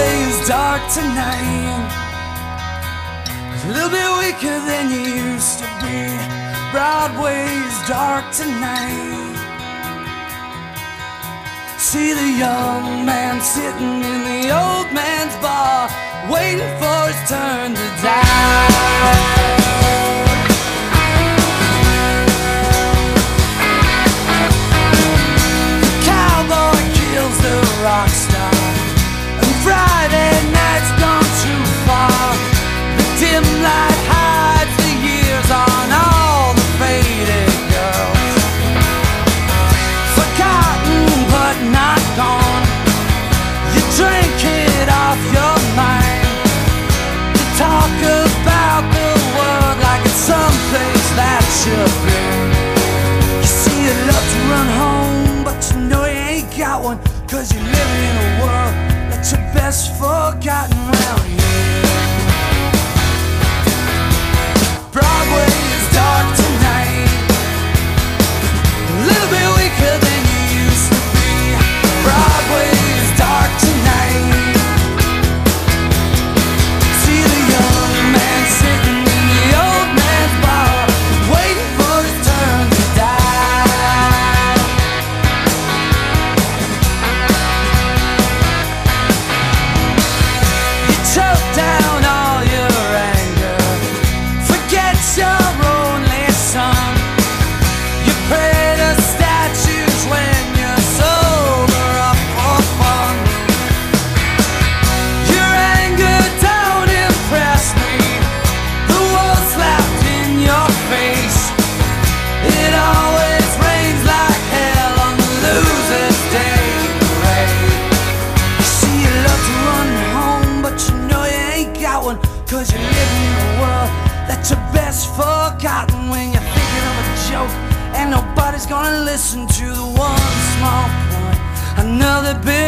always dark tonight. A little bit weaker than you used to be. Broadway's dark tonight. See the young man sitting in the old man's bar, waiting for his turn. Cause you live in a world that's your best forgotten round here. Cause you're living in a world that's your best forgotten when you're thinking of a joke and nobody's gonna listen to the one small one. Another big